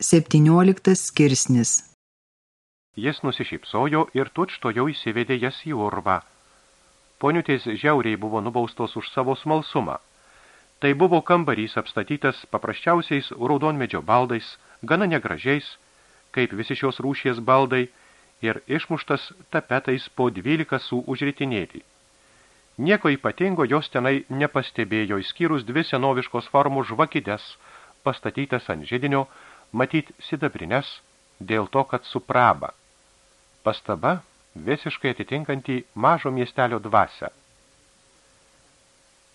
17 skirsnis Jis nusišypsojo ir tučto jau įsivedė jas į urvą. Poniutės žiauriai buvo nubaustos už savo smalsumą. Tai buvo kambarys apstatytas paprasčiausiais raudonmedžio baldais, gana negražiais, kaip visi šios rūšies baldai, ir išmuštas tapetais po 12 su užritinėlį. Nieko ypatingo jos tenai nepastebėjo, išskyrus dvi senoviškos formų žvakides, pastatytas ant židinio, matyt sidabrinės, dėl to, kad supraba. Pastaba visiškai atitinkanti mažo miestelio dvasę.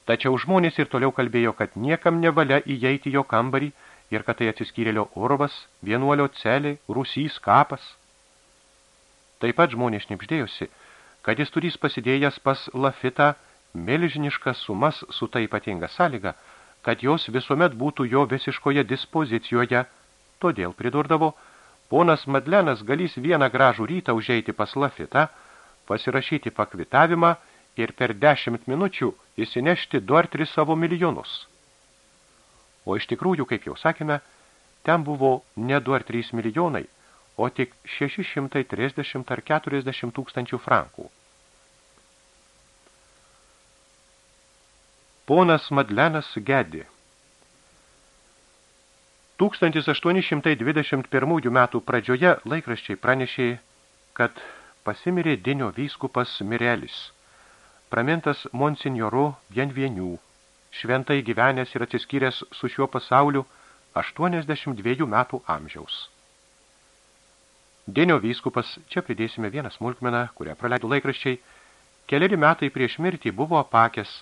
Tačiau žmonės ir toliau kalbėjo, kad niekam nevalia įeiti jo kambarį ir kad tai atsiskyrėlio urvas, vienuolio celė, rusys, kapas. Taip pat žmonės šnipždėjosi, kad jis turys pasidėjęs pas Lafitą milžiniškas sumas su ta ypatinga sąlyga, kad jos visuomet būtų jo visiškoje dispozicijoje – Todėl pridurdavo, ponas Madlenas galys vieną gražų rytą užeiti pas Lafitą, pasirašyti pakvitavimą ir per dešimt minučių įsinešti du ar tris savo milijonus. O iš tikrųjų, kaip jau sakėme, ten buvo ne du ar trys milijonai, o tik 630 ar 40 tūkstančių frankų. Ponas Madlenas gedi. 1821 metų pradžioje laikraščiai pranešė, kad pasimirė Dinio vyskupas Mirelis, pramintas monsinjoru Vienvienių, šventai gyvenęs ir atsiskyręs su šiuo pasauliu 82 metų amžiaus. Dinio vyskupas, čia pridėsime vieną smulkmeną, kurią praleido laikraščiai, keliari metai prieš mirtį buvo apakęs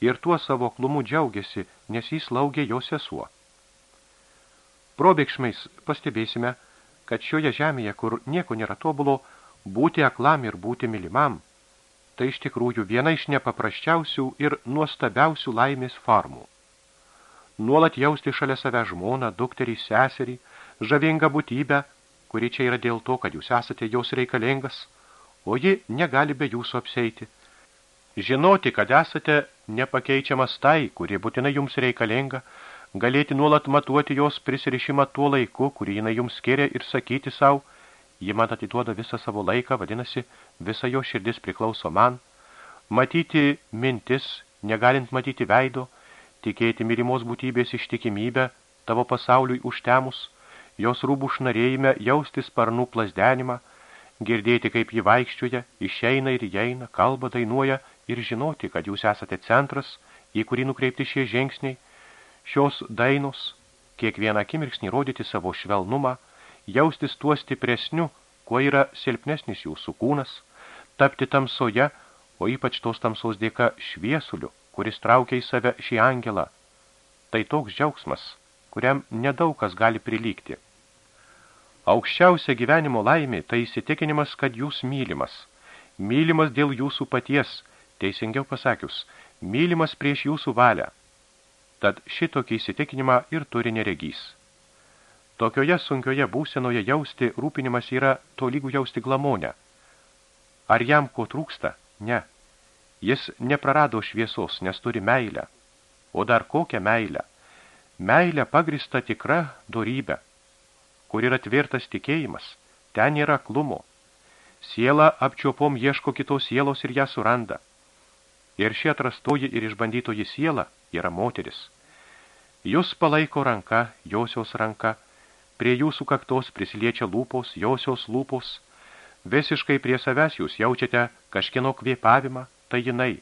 ir tuo savo klumu džiaugiasi, nes jis laugė jo sesuo. Probėgšmais pastebėsime, kad šioje žemėje, kur nieko nėra tobulo, būti aklam ir būti mylimam, tai iš tikrųjų viena iš nepaprasčiausių ir nuostabiausių laimės formų. Nuolat jausti šalia save žmoną, dukterį, seserį, žavingą būtybę, kuri čia yra dėl to, kad jūs esate jos reikalingas, o ji negali be jūsų apseiti. Žinoti, kad esate nepakeičiamas tai, kuri būtinai jums reikalinga, galėti nuolat matuoti jos prisirišimą tuo laiku, kurį jinai jums skiria ir sakyti savo, ji man atiduoda visą savo laiką, vadinasi, visa jo širdis priklauso man, matyti mintis, negalint matyti veido, tikėti mylimos būtybės ištikimybę, tavo pasauliui užtemus, jos rūbų šnarėjime jausti sparnų plasdenimą, girdėti, kaip ji vaikščioja, išeina ir įeina, kalba, dainuoja ir žinoti, kad jūs esate centras, į kurį nukreipti šie žingsniai, Šios dainos kiekvieną akimirksnį rodyti savo švelnumą, jaustis tuo stipresniu, kuo yra silpnesnis jūsų kūnas, tapti tamsoje, o ypač tos tamsos dėka šviesuliu, kuris traukia į save šį angelą. Tai toks džiaugsmas, kuriam nedaug kas gali prilygti. Aukščiausia gyvenimo laimė tai įsitikinimas, kad jūs mylimas. Mylimas dėl jūsų paties, teisingiau pasakius, mylimas prieš jūsų valią. Tad šitokį įsitikinimą ir turi neregys. Tokioje sunkioje būsenoje jausti rūpinimas yra tolygų jausti glamonę. Ar jam ko trūksta? Ne. Jis neprarado šviesos, nes turi meilę. O dar kokią meilę? Meilė pagrista tikra dorybė, kur yra tvirtas tikėjimas, ten yra klumo. Siela apčiopom ieško kitos sielos ir ją suranda. Ir ši atrastoji ir išbandytoji siela yra moteris. Jūs palaiko ranka, josios ranka, prie jūsų kaktos prisiliečia lūpos, josios lūpos, visiškai prie savęs jūs jaučiate kažkieno kvėpavimą, tai jinai.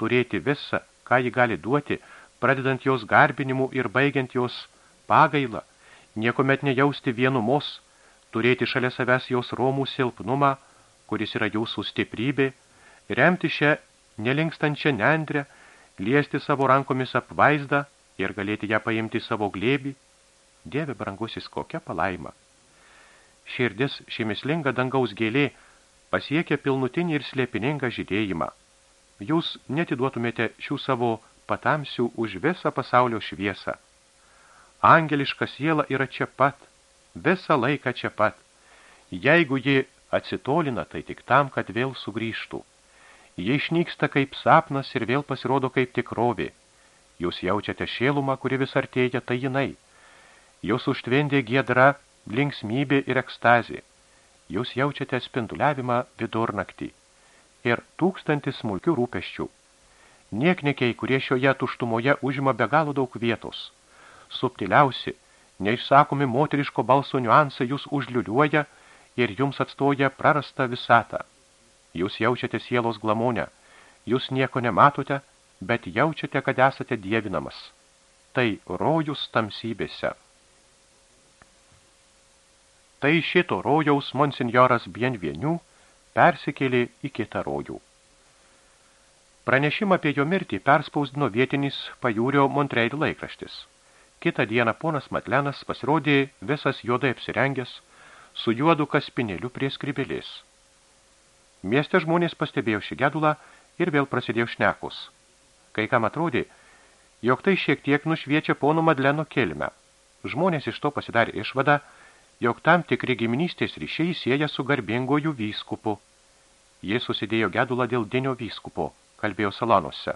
Turėti visą, ką ji gali duoti, pradedant jos garbinimu ir baigiant jos pagailą, niekomet nejausti vienumos, turėti šalia savęs jos romų silpnumą, kuris yra jūsų stiprybė, remti šią nelinkstančią nendrę, liesti savo rankomis apvaizdą, ir galėti ją paimti savo glėbį, Dieve brangusis, kokia palaima. Širdis šimislinga dangaus gėlė pasiekia pilnutinį ir slėpiningą žydėjimą. Jūs netiduotumėte šių savo patamsių už visą pasaulio šviesą. Angeliška siela yra čia pat, visą laiką čia pat. Jeigu ji atsitolina, tai tik tam, kad vėl sugrįžtų. Jie išnyksta kaip sapnas ir vėl pasirodo kaip tikrovė – Jūs jaučiate šėlumą, kuri vis artėja, tai jinai. Jūs užtvendė giedra, linksmybė ir ekstazė. Jūs jaučiate spinduliavimą vidurnaktį ir tūkstantis smulkių rūpeščių. Nieknekiai, kurie šioje tuštumoje užima be galo daug vietos. Subtiliausi, neišsakomi moteriško balso niuansai jūs užliuliuoja ir jums atstoja prarastą visatą. Jūs jaučiate sielos glamonę, jūs nieko nematote, bet jaučiate, kad esate dievinamas. Tai rojus tamsybėse. Tai šito rojaus monsinjoras Bienvienių persikėlė į kitą rojų. Pranešimą apie jo mirtį perspausdino vietinis pajūrio Montreil laikraštis. Kitą dieną ponas Matlenas pasirodė visas juodai apsirengęs, su juodu kaspinėliu prie skribelės. Mieste žmonės pastebėjo šį gedulą ir vėl prasidėjo šnekos. Kai kam atrodė, jog tai šiek tiek nušviečia pono Madleno kelmę. Žmonės iš to pasidarė išvadą, jog tam tikri giminystės ryšiai sieja su garbingojų vyskupu. Jis susidėjo gedulą dėl dinio vyskupo, kalbėjo salonuose.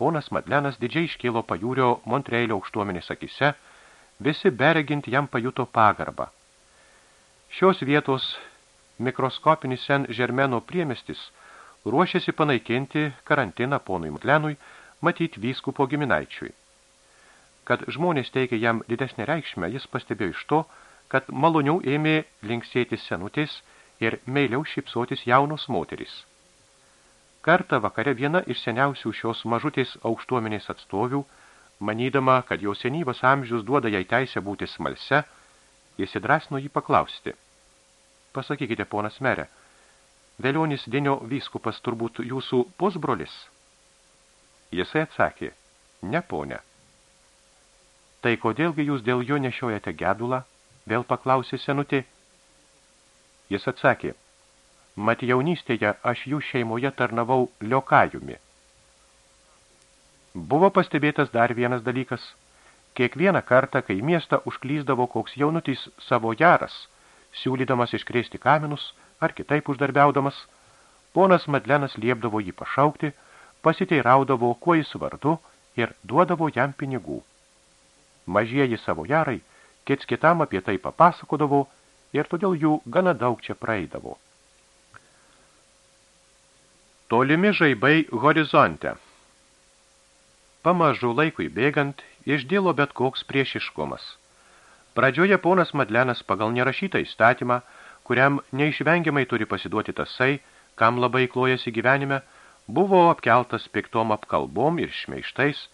Ponas Madlenas didžiai iškėlo pajūrio Montreilio aukštuomenės akise, visi beregint jam pajuto pagarbą. Šios vietos mikroskopinis Sen Žermeno priemestis ruošėsi panaikinti karantiną ponui Madlenui, matyti vyskupo giminaičiui. Kad žmonės teikia jam didesnę reikšmę, jis pastebėjo iš to, kad maloniau ėmė linksėti senutės ir meiliau šipsotis jaunos moteris. Kartą vakare viena iš seniausių šios mažutės aukštuomenės atstovių, manydama, kad jau senyvas amžius duoda jai teisę būti smalse, įsidrasino jį paklausti. Pasakykite, ponas merė, Velionis Denio vyskupas turbūt jūsų pusbrolis? Jisai atsakė, ne ponė. Tai kodėlgi jūs dėl jo nešiojate gedulą? Vėl paklausė senutė. Jis atsakė, mat jaunystėje aš jų šeimoje tarnavau liokajumi. Buvo pastebėtas dar vienas dalykas. Kiekvieną kartą, kai miestą užklyzdavo koks jaunutis savo jaras, siūlydamas iškrėsti kaminus ar kitaip uždarbiaudamas, ponas Madlenas liepdavo jį pašaukti, pasiteiraudavo, kuo jis vardu ir duodavo jam pinigų. Mažieji savo jarai – kits kitam apie tai papasakodavo ir todėl jų gana daug čia praeidavo. Tolimi žaibai horizonte. Pamažu laikui bėgant, išdėlo bet koks priešiškumas. Pradžioje ponas Madlenas pagal nerašytą įstatymą, kuriam neišvengiamai turi pasiduoti tasai, kam labai klojasi gyvenime, buvo apkeltas piktom apkalbom ir šmeištais,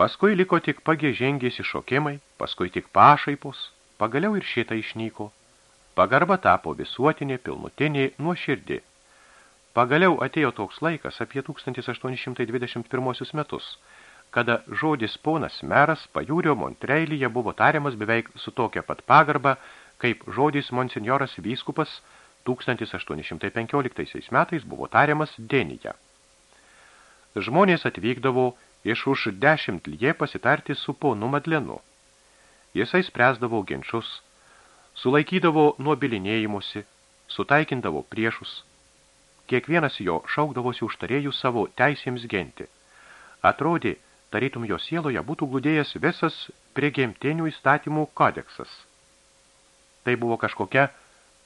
Paskui liko tik pagėžengės iššokimai, paskui tik pašaipos, pagaliau ir šitą išnyko. Pagarba tapo visuotinė, pilnutinė, nuoširdi. Pagaliau atėjo toks laikas apie 1821 metus, kada žodis ponas meras pajūrio Montreilyje buvo tariamas beveik su tokia pat pagarba, kaip žodis monsinjoras vyskupas 1815 metais buvo tariamas Denyje. Žmonės atvykdavo iš už dešimt lie pasitarti su ponu Madlenu. Jisai spręsdavo ginčius, sulaikydavo nuo bilinėjimusi, sutaikindavo priešus. Kiekvienas jo šaukdavosi užtarėjų savo teisėms genti. Atrodė, tarytum jo sieloje būtų glūdėjęs visas prigimtinių įstatymų kodeksas. Tai buvo kažkokia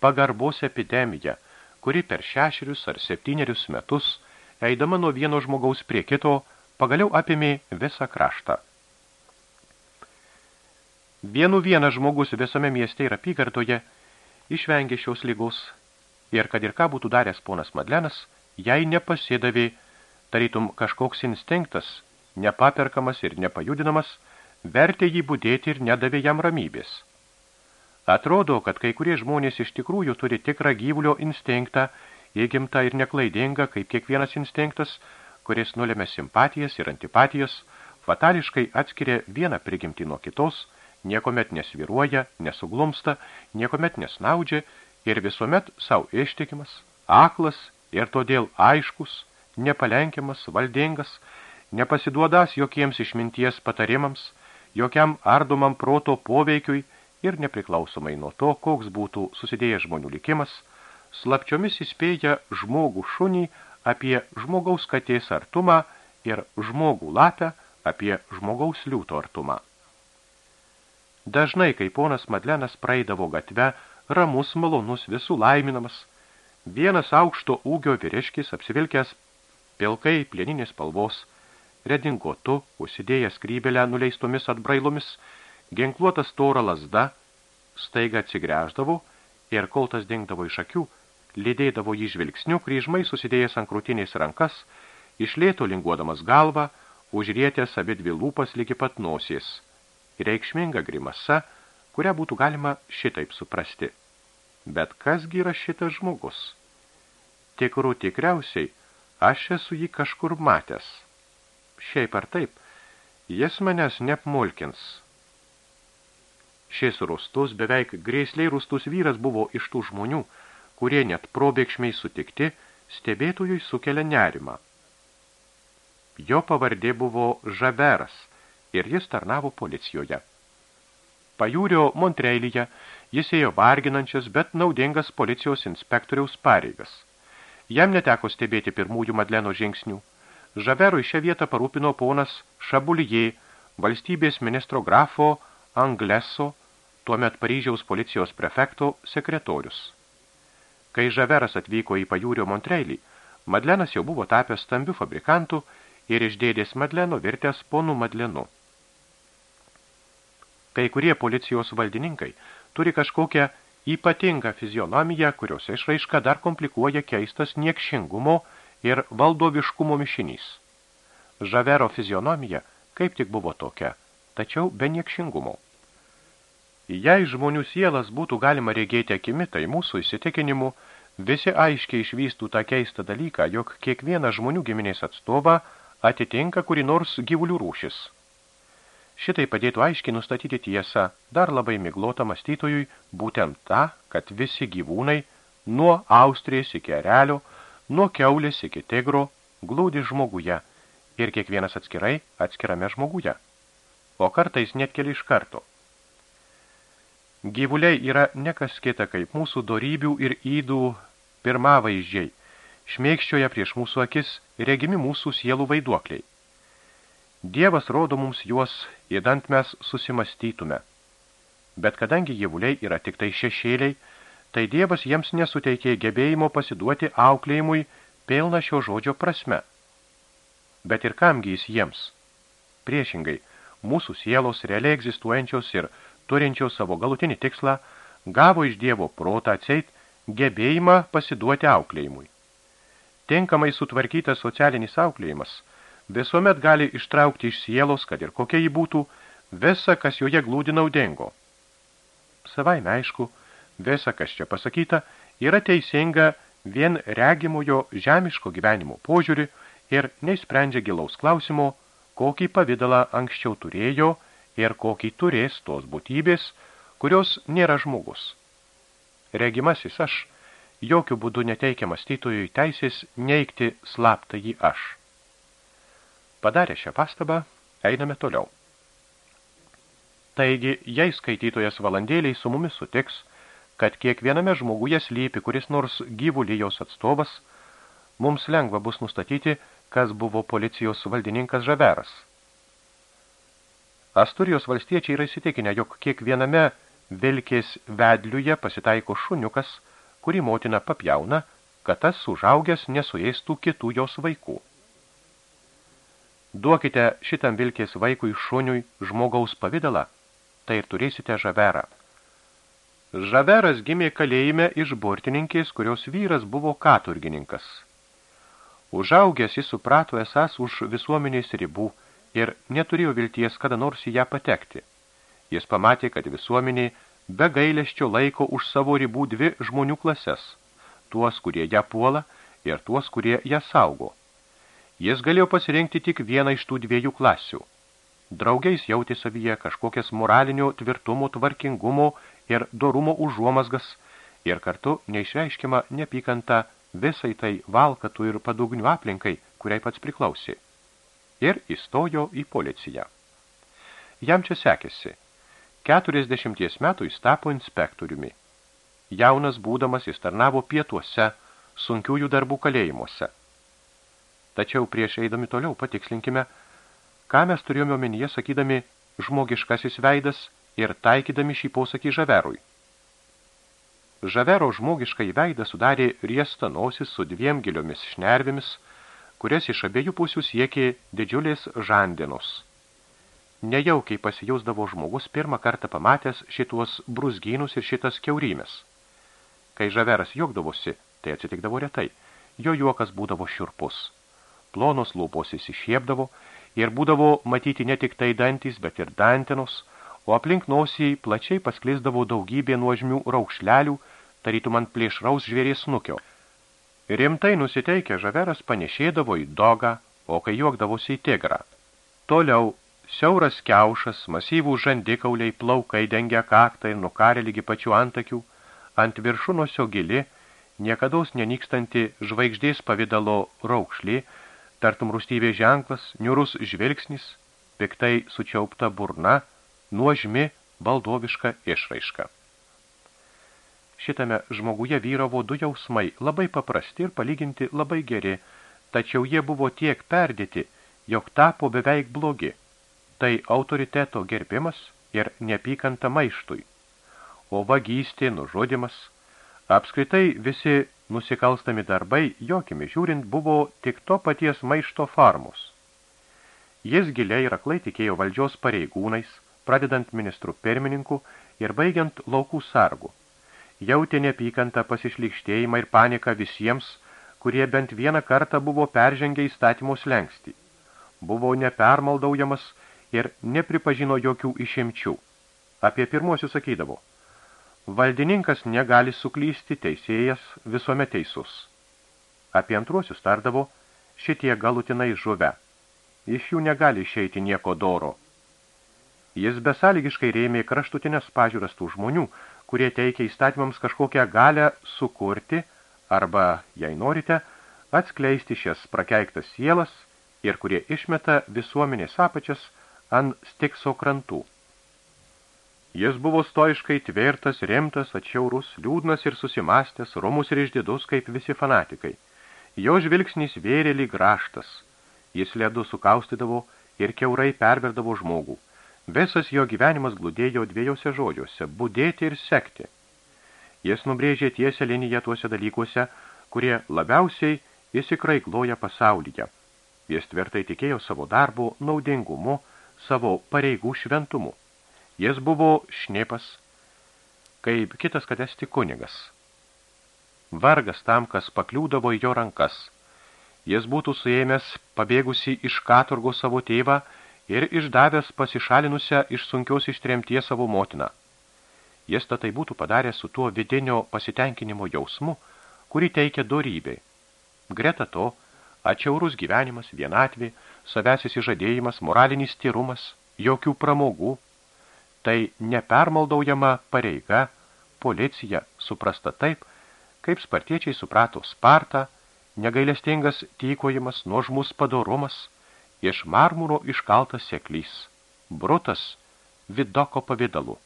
pagarbos epidemija, kuri per šešerius ar septynerius metus, eidama nuo vieno žmogaus prie kito, pagaliau apimė visą kraštą. Vienu vienas žmogus visame mieste ir apygardoje išvengė šios lygos ir kad ir ką būtų daręs ponas Madlenas, jai nepasidavė, tarytum kažkoks instinktas, nepaperkamas ir nepajudinamas, vertė jį būdėti ir nedavė jam ramybės. Atrodo, kad kai kurie žmonės iš tikrųjų turi tikrą gyvulio instinktą, įgimtą ir neklaidingą, kaip kiekvienas instinktas, kuris nulėmė simpatijas ir antipatijas, fatališkai atskiria vieną prigimtį nuo kitos, niekomet nesviruoja, nesuglumsta, niekomet nesnaudžia ir visuomet savo ištikimas, aklas ir todėl aiškus, nepalenkiamas, valdingas, nepasiduodas jokiems išminties patarimams, jokiam ardomam proto poveikiui ir nepriklausomai nuo to, koks būtų susidėjęs žmonių likimas, slapčiomis įspėja žmogų šunį apie žmogaus katės artumą ir žmogų lapę apie žmogaus liūto artumą. Dažnai, kai ponas Madlenas praeidavo gatve, ramus, malonus, visų laiminamas, vienas aukšto ūgio vyriškis apsivilkęs pilkai plieninės spalvos, redingotu, užsidėjęs krybelę nuleistomis atbrailomis, ginkluotas tora lasda, staiga atsigręždavo ir kol tas dingdavo iš akių, lydėdavo jį žvilgsniu, kryžmai susidėjęs ant krūtinės rankas, išlėto linguodamas galvą, užrietęs abi dvi lūpas lygi pat nosies. Reikšminga grimasa, kurią būtų galima šitaip suprasti. Bet kasgi yra šitas žmogus? Tikrų tikriausiai, aš esu jį kažkur matęs. Šiaip ar taip, jis manęs neapmulkins. Šis rustus, beveik grėsliai rustus vyras buvo iš tų žmonių, kurie net probėgšmiai sutikti, stebėtojui sukelia nerimą. Jo pavardė buvo Žaveras ir jis tarnavo policijoje. Pajūrio Montreilyje jis ėjo varginančias, bet naudingas policijos inspektoriaus pareigas. Jam neteko stebėti pirmųjų Madleno žingsnių. Žaverui šią vietą parūpino ponas Šabulijė, valstybės ministro grafo Angleso, tuomet Paryžiaus policijos prefekto sekretorius. Kai Žaveras atvyko į pajūrio Montreilį, Madlenas jau buvo tapęs stambių fabrikantų ir iš dėdės Madleno virtęs ponų Madlenu. Kai kurie policijos valdininkai turi kažkokią ypatingą fizionomiją, kurios išraiška dar komplikuoja keistas niekšingumo ir valdoviškumo mišinys. Žavero fizionomija kaip tik buvo tokia, tačiau be niekšingumo. Jei žmonių sielas būtų galima regėti akimi, tai mūsų įsitikinimu visi aiškiai išvystų tą keistą dalyką, jog kiekvieną žmonių giminės atstovą atitinka kuri nors gyvulių rūšis. Šitai padėtų aiškiai nustatyti tiesą, dar labai miglota mąstytojui, būtent tą, kad visi gyvūnai, nuo Austrijos iki Erelio, nuo keulės iki tigro, glūdi žmoguje ir kiekvienas atskirai atskirame žmoguje, o kartais net keli iš karto. Gyvuliai yra nekas kita kaip mūsų dorybių ir įdų pirmavaizdžiai, šmėkščioje prieš mūsų akis regimi mūsų sielų vaiduokliai. Dievas rodo mums juos, įdant mes susimastytume. Bet kadangi gyvuliai yra tik tai šešėliai, tai Dievas jiems nesuteikė gebėjimo pasiduoti auklėjimui pilna šio žodžio prasme. Bet ir kamgi jis jiems? Priešingai, mūsų sielos realiai egzistuojančios ir turinčios savo galutinį tikslą, gavo iš Dievo protą atseit gebėjimą pasiduoti auklėjimui. Tinkamai sutvarkytas socialinis auklėjimas visuomet gali ištraukti iš sielos, kad ir kokia jį būtų, visa, kas joje glūdi naudingo. Savai aišku, Visa, kas čia pasakyta, yra teisinga vien regimojo žemiško gyvenimo požiūrį ir neįsprendžia gilaus klausimo, kokį pavydalą anksčiau turėjo ir kokį turės tos būtybės, kurios nėra žmogus. Regimasis aš jokių būdų neteikia mąstytojui teisės neikti slaptą jį aš. Padarę šią pastabą, einame toliau. Taigi, jei skaitytojas valandėliai su mumis sutiks, kad kiekviename žmoguje slypi kuris nors gyvulijos atstovas, mums lengva bus nustatyti, kas buvo policijos valdininkas Žaveras. Asturijos valstiečiai yra įsitikinę, jog kiekviename vilkės vedliuje pasitaiko šuniukas, kurį motina papjauna, kad tas užaugęs nesuėstų kitų jos vaikų. Duokite šitam vilkės vaikui šuniui žmogaus pavidalą, tai ir turėsite žaverą. Žaveras gimė kalėjime iš burtininkės, kurios vyras buvo katurgininkas. Užaugęs jis suprato esas už visuomenės ribų ir neturėjo vilties kada nors į ją patekti. Jis pamatė, kad visuomenė be gailesčio laiko už savo ribų dvi žmonių klases – tuos, kurie ją puola ir tuos, kurie ją saugo. Jis galėjo pasirinkti tik vieną iš tų dviejų klasių. Draugiais jautė savyje kažkokias moralinio tvirtumo, tvarkingumo ir dorumo užuomasgas ir kartu neišreiškima nepykanta visai tai valkatų ir padugnių aplinkai, kuriai pats priklausė. Ir įstojo į policiją. Jam čia sekėsi. 40 metų jis tapo inspektoriumi. Jaunas būdamas jis tarnavo pietuose, sunkiųjų darbų kalėjimuose. Tačiau prieš eidami toliau patikslinkime, ką mes turėjome omenyje sakydami žmogiškasis veidas ir taikydami šį posakį žaverui. Žavero žmogiškai veidą sudarė riesta nosis su dviem giliomis šnervėmis, kurias iš abiejų pusių siekė didžiulės žandinos. Nejaukiai pasijausdavo žmogus pirmą kartą pamatęs šituos brusgynus ir šitas keurymės. Kai žaveras juokdavosi, tai atsitikdavo retai, jo juokas būdavo šiurpus. Plonos lūpos įsišiepdavo ir būdavo matyti ne tik tai dantys, bet ir dantenos, o aplink nosį plačiai pasklisdavo daugybė nuožmių raukšlelių, tarytum ant plėšraus žvėrės snukio. Rimtai nusiteikę žaveras panešėdavo į dogą, o kai juokdavosi į tigrą. Toliau siauras kiaušas, masyvų žandikauliai, plaukai dengia kaktą ir nukarė lygi pačių antakių, ant viršunosio gili, niekadaus nenykstanti žvaigždės pavidalo raukšlė, tartum rūstybė ženklas, niurus žvilgsnis, piktai sučiaupta burna, nuožmi valdoviška išraiška. Šitame žmoguje vyravo du jausmai, labai paprasti ir palyginti labai geri, tačiau jie buvo tiek perdėti, jog tapo beveik blogi. Tai autoriteto gerbimas ir neapykanta maištui. O vagystė, nužudimas, apskritai visi nusikalstami darbai, jokimi žiūrint, buvo tik to paties maišto farmus. Jis giliai ir aklai tikėjo valdžios pareigūnais, pradedant ministrų pirmininku ir baigiant laukų sargų jautė neapykantą pasišlikštėjimą ir paniką visiems, kurie bent vieną kartą buvo peržengę įstatymus lengsti. Buvo nepermaldaujamas ir nepripažino jokių išimčių. Apie pirmuosius sakydavo, valdininkas negali suklysti, teisėjas visuomet teisus. Apie antruosius tardavo, šitie galutinai žuve. Iš jų negali išeiti nieko doro. Jis besąlygiškai rėmė kraštutinės pažiūras tų žmonių, kurie teikia įstatymams kažkokią galę sukurti arba, jei norite, atskleisti šias prakeiktas sielas ir kurie išmeta visuomenės apačias ant stikso krantų. Jis buvo stoiškai tvirtas, rimtas, atšiaurus, liūdnas ir susimastęs, romus ir išdidus kaip visi fanatikai. Jo žvilgsnis vėrė lyg raštas. Jis ledu sukaustydavo ir keurai perverdavo žmogų. Visas jo gyvenimas glūdėjo dviejose žodžiuose – budėti ir sekti. Jis nubrėžė tiesią liniją tuose dalykuose, kurie labiausiai įsikraikloja pasaulyje. Jis tvirtai tikėjo savo darbo naudingumu, savo pareigų šventumu. Jis buvo šnipas, kaip kitas kadesti kunigas. Vargas tam, kas pakliūdavo į jo rankas. Jis būtų suėmęs pabėgusi iš katurgo savo tėvą ir išdavęs pasišalinusią iš sunkios ištremties savo motiną. Jis tai būtų padaręs su tuo vidinio pasitenkinimo jausmu, kurį teikia dorybė. Greta to, atšiaurus gyvenimas, vienatvė, savęs įsižadėjimas, moralinis tyrumas, jokių pramogų, tai nepermaldaujama pareiga, policija suprasta taip, kaip spartiečiai suprato Spartą, negailestingas tykojimas, nuožmus padorumas – iš marmuro iškaltas seklys, brutas, vidoko pavidalu.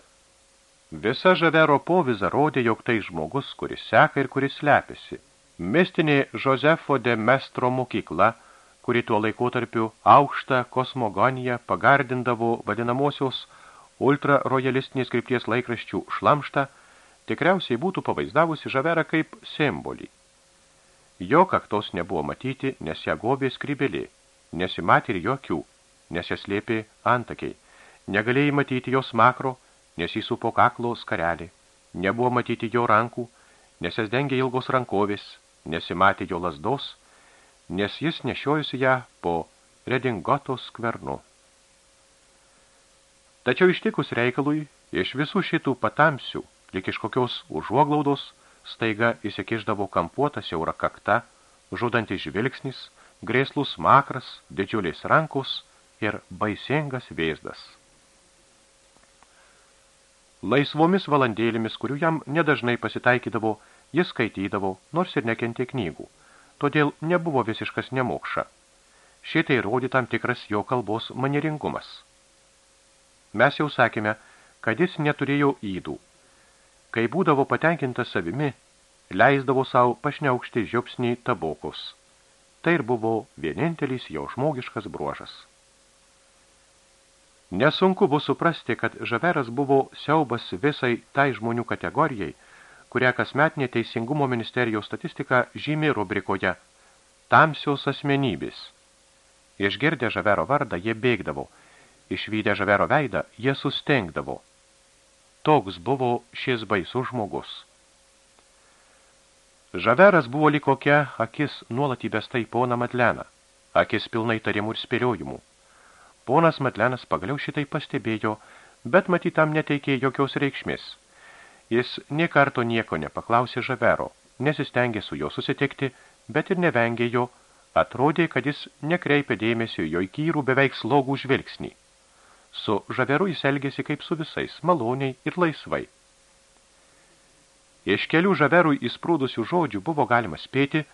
Visa žavero poviza rodė, jog tai žmogus, kuris seka ir kuris slepiasi. Mistinė Josefo de Mestro mokykla, kuri tuo laikotarpiu aukštą kosmogoniją pagardindavo vadinamosios ultrarojalistinės krypties laikraščių šlamštą, tikriausiai būtų pavaizdavusi žaverą kaip simbolį. Jo kaktos nebuvo matyti, nes ją gobė skrybelė. Nesimatė ir jokių, nes jas lėpė antakiai. Negalėjai matyti jos makro, nes jis supo kaklo skarelį. Nebuvo matyti jo rankų, nes jas dengė ilgos rankovės, nesimatė jo lasdos, nes jis nešiojusi ją po redingoto skvernu. Tačiau ištikus reikalui, iš visų šitų patamsių, lik iš kokios užuoglaudos, staiga įsikiždavo kampuota siaura kakta, žudantis žvilgsnis, grėslus makras, didžiuliais rankos ir baisingas vėzdas. Laisvomis valandėlėmis, kurių jam nedažnai pasitaikydavo, jis skaitydavo, nors ir nekentė knygų, todėl nebuvo visiškas nemokša. Šitai rodi tam tikras jo kalbos manieringumas. Mes jau sakėme, kad jis neturėjo įdų. Kai būdavo patenkintas savimi, leisdavo savo pašneukšti žiopsnį tabokos – Tai ir buvo vienintelis jo žmogiškas bruožas. Nesunku bus suprasti, kad Žaveras buvo siaubas visai tai žmonių kategorijai, kurią kasmetinė Teisingumo ministerijos statistika žymi rubrikoje Tamsios asmenybės. Išgirdę Žavero vardą, jie bėgdavo. Išvydę Žavero veidą, jie sustengdavo. Toks buvo šis baisus žmogus. Žaveras buvo likokia akis nuolat įbesta į poną Madleną, akis pilnai tarimų ir spėliojimų. Ponas Matlenas pagaliau šitai pastebėjo, bet matytam neteikė jokios reikšmės. Jis nie karto nieko nepaklausė Žavero, nesistengė su jo susitikti, bet ir nevengė jo, atrodė, kad jis nekreipė dėmesio jo įkyrų beveik slogų žvilgsnį. Su Žaveru jis elgėsi kaip su visais, maloniai ir laisvai. Iš kelių Žaverui įsprūdusių žodžių buvo galima spėti,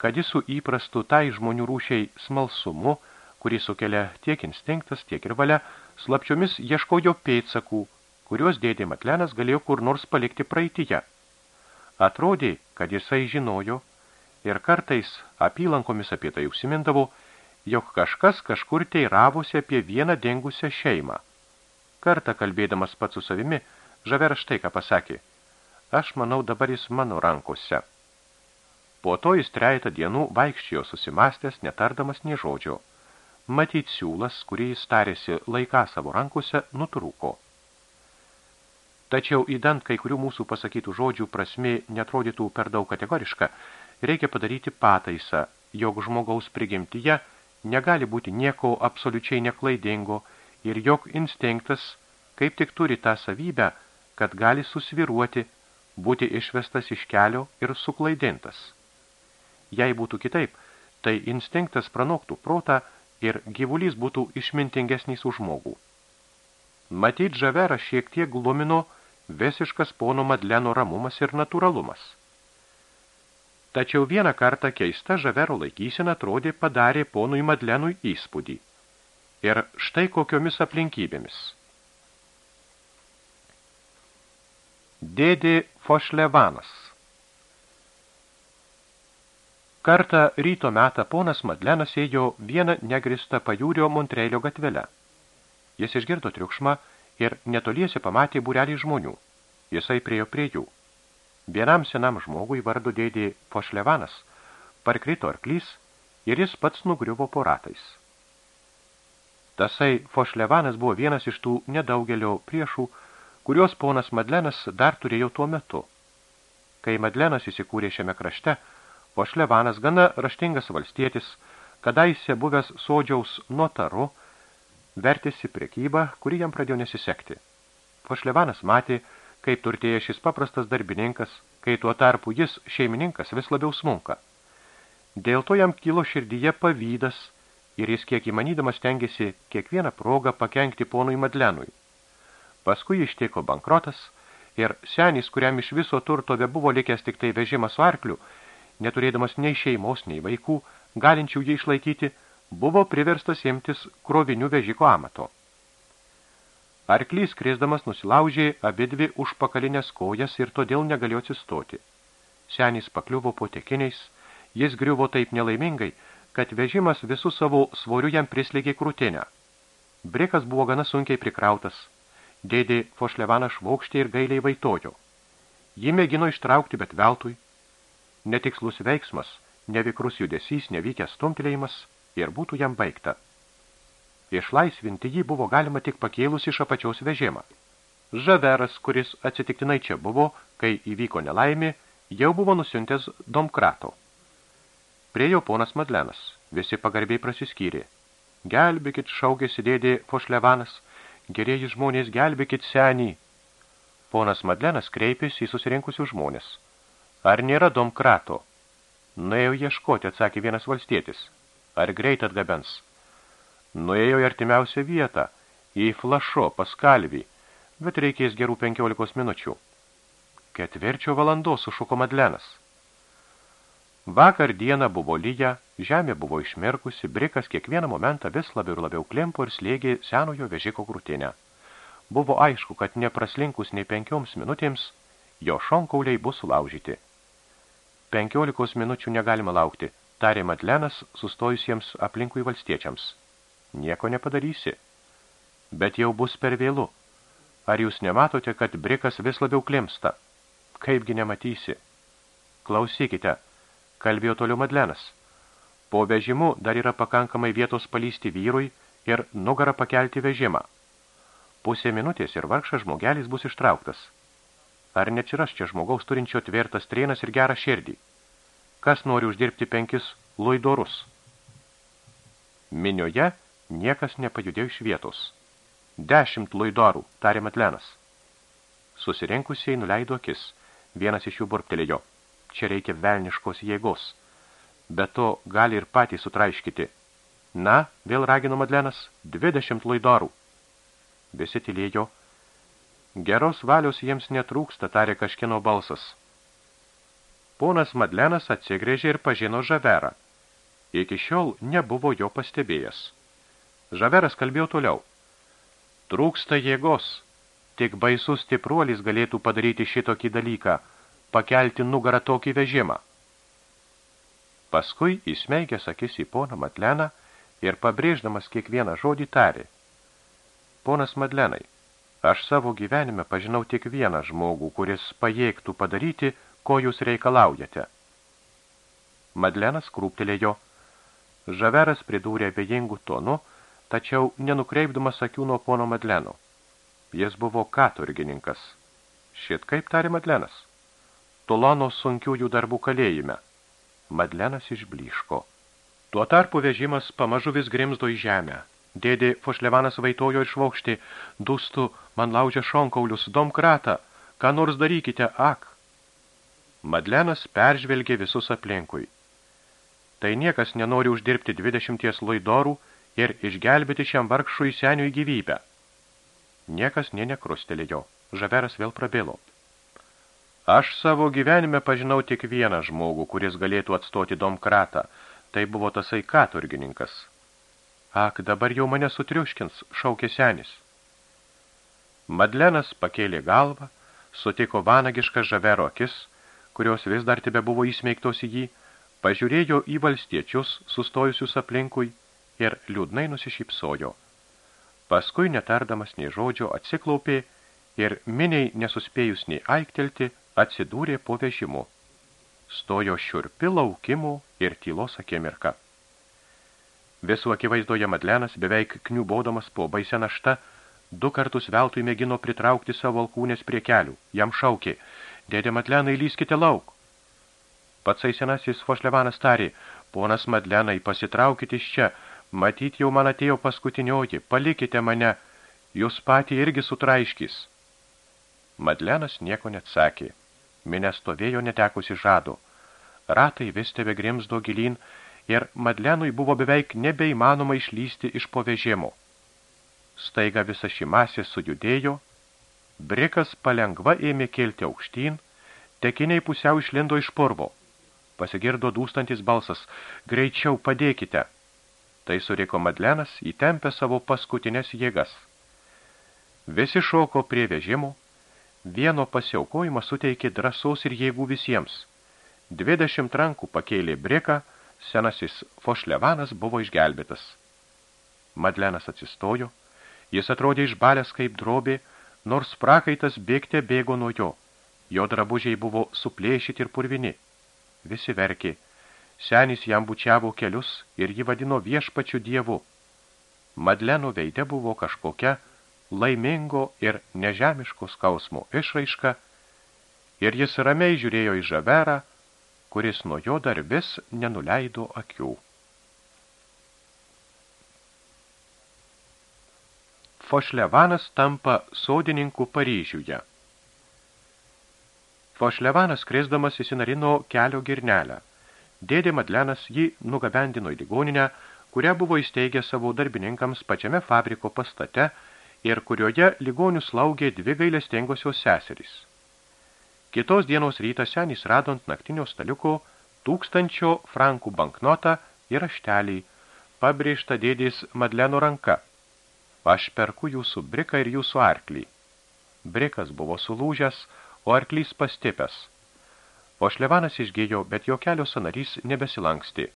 kad jis su įprastu tai žmonių rūšiai smalsumu – kurį sukelia tiek instinktas, tiek ir valia, slapčiomis ieškojo pėdsakų, kuriuos dėdė Matlenas galėjo kur nors palikti praeityje. Atrodė, kad jisai žinojo ir kartais apylankomis apie tai užsimindavo, jog kažkas kažkur teiravosi apie vieną dengusią šeimą. Kartą kalbėdamas pats su savimi, Žaver štai ką pasakė. Aš manau, dabar jis mano rankose. Po to jis trejata dienų vaikščiojo susimastęs, netardamas nie žodžio matyt siūlas, kurį jis tarėsi laiką savo rankose, nutrūko. Tačiau įdant kai kurių mūsų pasakytų žodžių prasmė netrodytų per daug kategoriška, reikia padaryti pataisą, jog žmogaus prigimtyje negali būti nieko absoliučiai neklaidingo ir jog instinktas kaip tik turi tą savybę, kad gali susviruoti, būti išvestas iš kelio ir suklaidintas. Jei būtų kitaip, tai instinktas pranoktų protą ir gyvulys būtų išmintingesnis už žmogų. Matyt, žaverą šiek tiek glumino visiškas pono Madleno ramumas ir natūralumas. Tačiau vieną kartą keista žavero laikysena atrodė padarė ponui Madlenui įspūdį. Ir štai kokiomis aplinkybėmis. Dėdė Fošlevanas Kartą ryto metą ponas Madlenas ėjo vieną negristą pajūrio Montreilio gatvelę. Jis išgirdo triukšmą ir netoliesi pamatė būrelį žmonių. Jisai priejo prie jų. Vienam senam žmogui vardu dėdė Fošlevanas parkrito arklys ir jis pats nugriuvo po ratais. Tasai Fošlevanas buvo vienas iš tų nedaugelio priešų, kurios ponas Madlenas dar turėjo tuo metu. Kai Madlenas įsikūrė šiame krašte, Pošlevanas, gana raštingas valstietis, kadaise buvęs sodžiaus notaru, vertėsi prekybą, kuri jam pradėjo nesisekti. Pošlevanas matė, kaip turtėja šis paprastas darbininkas, kai tuo tarpu jis, šeimininkas, vis labiau smunka. Dėl to jam kilo širdyje pavydas ir jis kiek įmanydamas tengiasi kiekvieną progą pakenkti ponui Madlenui. Paskui ištiko bankrotas ir senis, kuriam iš viso turto be buvo likęs tik tai vežimas su arkliu, neturėdamas nei šeimos, nei vaikų, galinčių jį išlaikyti, buvo priverstas imtis krovinių vežiko amato. Arklys krisdamas nusilaužė abidvi užpakalinės kojas ir todėl negalėjo atsistoti. Senis pakliuvo po tekiniais, jis griuvo taip nelaimingai, kad vežimas visų savo svorių jam prislėgė krūtinę. Brekas buvo gana sunkiai prikrautas. Dėdė Fošlevanas švokštė ir gailiai vaitojo. Ji mėgino ištraukti, bet veltui, netikslus veiksmas, nevikrus judesys, nevykęs stumtelėjimas ir būtų jam baigta. Išlaisvinti jį buvo galima tik pakėlus iš apačiaus vežimą. Žaveras, kuris atsitiktinai čia buvo, kai įvyko nelaimė, jau buvo nusiuntęs domkrato. Priejo ponas Madlenas, visi pagarbiai prasiskyrė. Gelbėkit, šaukėsi dėdė Fošlevanas, gerieji žmonės, gelbėkit senį. Ponas Madlenas kreipėsi į susirinkusių žmonės. Ar nėra domkrato? Nuėjau ieškoti, atsakė vienas valstietis. Ar greit atgabens? Nuėjau į artimiausią vietą, į flašo, paskalvį, bet reikės gerų penkiolikos minučių. Ketvirčio valandos sušuko Madlenas. Vakar dieną buvo lyja, žemė buvo išmirkusi, brikas kiekvieną momentą vis labiau ir labiau klimpo ir slėgė senojo vežiko krūtinę. Buvo aišku, kad nepraslinkus nei penkioms minutėms, jo šonkauliai bus sulaužyti. Penkiolikos minučių negalima laukti, tarė Madlenas sustojusiems aplinkui valstiečiams. Nieko nepadarysi. bet jau bus per vėlu. Ar jūs nematote, kad brikas vis labiau klimsta? Kaipgi nematysi? Klausykite, kalbėjo toliau Madlenas. Po vežimu dar yra pakankamai vietos palysti vyrui ir nugarą pakelti vežimą. Pusė minutės ir vargšas žmogelis bus ištrauktas. Ar neatsiras čia žmogaus turinčio tvirtas trėnas ir gerą širdį? Kas nori uždirbti penkis luidorus? Minioje niekas nepajudėjo iš vietos. Dešimt luidorų, tarė Matlenas. Susirinkusiai nuleido akis. Vienas iš jų burptelėjo. Čia reikia velniškos jėgos. Be to gali ir patį sutraiškyti. Na, vėl ragino Madlenas, dvidešimt luidorų. Visi tylėjo. Geros valios jiems netrūksta, tarė kažkieno balsas. Ponas Madlenas atsigrėžė ir pažino Žaverą. Iki šiol nebuvo jo pastebėjęs. Žaveras kalbėjo toliau. Trūksta jėgos. Tik baisus stipruolis galėtų padaryti šitokį dalyką, pakelti nugarą tokį vežimą. Paskui įsmeigęs akis į poną Madleną ir pabrėždamas kiekvieną žodį tarė. Ponas Madlenai, aš savo gyvenime pažinau tik vieną žmogų, kuris pajėgtų padaryti, ko jūs reikalaujate. Madlenas krūptelėjo. Žaveras pridūrė abejingų tonu, tačiau nenukreipdamas akių nuo pono Madleno. Jis buvo katurgininkas. Šit kaip tarė Madlenas. Tulono sunkiųjų darbų kalėjime. Madlenas išbliško. Tuo tarpu vežimas pamažu vis grimzdo į žemę. Dėdė Fošlevanas vaitojo ir švaukšti, dustų, man laužia šonkaulius, domkratą, ką nors darykite, ak. Madlenas peržvelgė visus aplinkui. Tai niekas nenori uždirbti dvidešimties laidorų ir išgelbėti šiam vargšui seniui gyvybę. Niekas nė nekrustelėjo. Žaveras vėl prabilo. Aš savo gyvenime pažinau tik vieną žmogų, kuris galėtų atstoti domkratą. Tai buvo tasai katurgininkas. Ak, dabar jau mane sutriuškins, šaukė senis. Madlenas pakėlė galvą, sutiko vanagišką žavero akis, kurios vis dar tebe buvo įsmeigtos į jį, pažiūrėjo į valstiečius, sustojusius aplinkui, ir liūdnai nusišypsojo. Paskui, netardamas nei žodžio, atsiklaupė ir miniai nesuspėjus nei aiktelti, atsidūrė po vežimu. Stojo šiurpi laukimų ir tylos akimirka. Visų akivaizdoje Madlenas, beveik kniubodamas po baise našta, du kartus veltui mėgino pritraukti savo alkūnės prie kelių. Jam šaukė, dėdė Madlenai, lyskite lauk. Patsai senasis Fošlevanas tarė, ponas Madlenai, pasitraukite iš čia, matyt jau man atėjo paskutinioji, palikite mane, jūs patį irgi sutraiškys. Madlenas nieko neatsakė. Minė stovėjo netekusi žado. Ratai vis tebe grimzdo gilin ir Madlenui buvo beveik nebeįmanoma išlysti iš povežimo. Staiga visa ši masė sujudėjo, brikas palengva ėmė kelti aukštyn, tekiniai pusiau išlindo iš purvo. Pasigirdo dūstantis balsas, greičiau padėkite. Tai suriko Madlenas, įtempė savo paskutinės jėgas. Visi šoko prie vežimų, vieno pasiaukojimas suteikė drąsos ir jėgų visiems. Dvidešimt rankų pakėlė briką, senasis Fošlevanas buvo išgelbėtas. Madlenas atsistojo, jis atrodė išbalęs kaip drobė, nors prakaitas bėgte bėgo nuo jo. Jo drabužiai buvo suplėšyti ir purvini. Visi verkė. Senis jam bučiavo kelius ir jį vadino viešpačių dievu. Madleno veide buvo kažkokia laimingo ir nežemiško skausmo išraiška ir jis ramiai žiūrėjo į žaverą, kuris nuo jo dar vis nenuleido akių. Fošlevanas tampa sodininku Paryžiuje. Fošlevanas krisdamas įsinarino kelio girnelę. Dėdė Madlenas jį nugabendino į ligoninę, kurią buvo įsteigę savo darbininkams pačiame fabriko pastate ir kurioje ligonių slaugė dvi gailestingosios seserys. Kitos dienos rytą senis rado ant naktinio staliuko tūkstančio frankų banknotą ir raštelį, pabrėžta dėdės Madleno ranka. Aš perku jūsų briką ir jūsų arklį. Brikas buvo sulūžęs, o arklys pastipęs. Pošlevanas išgėjo, bet jo kelio sanarys nebesilanksti.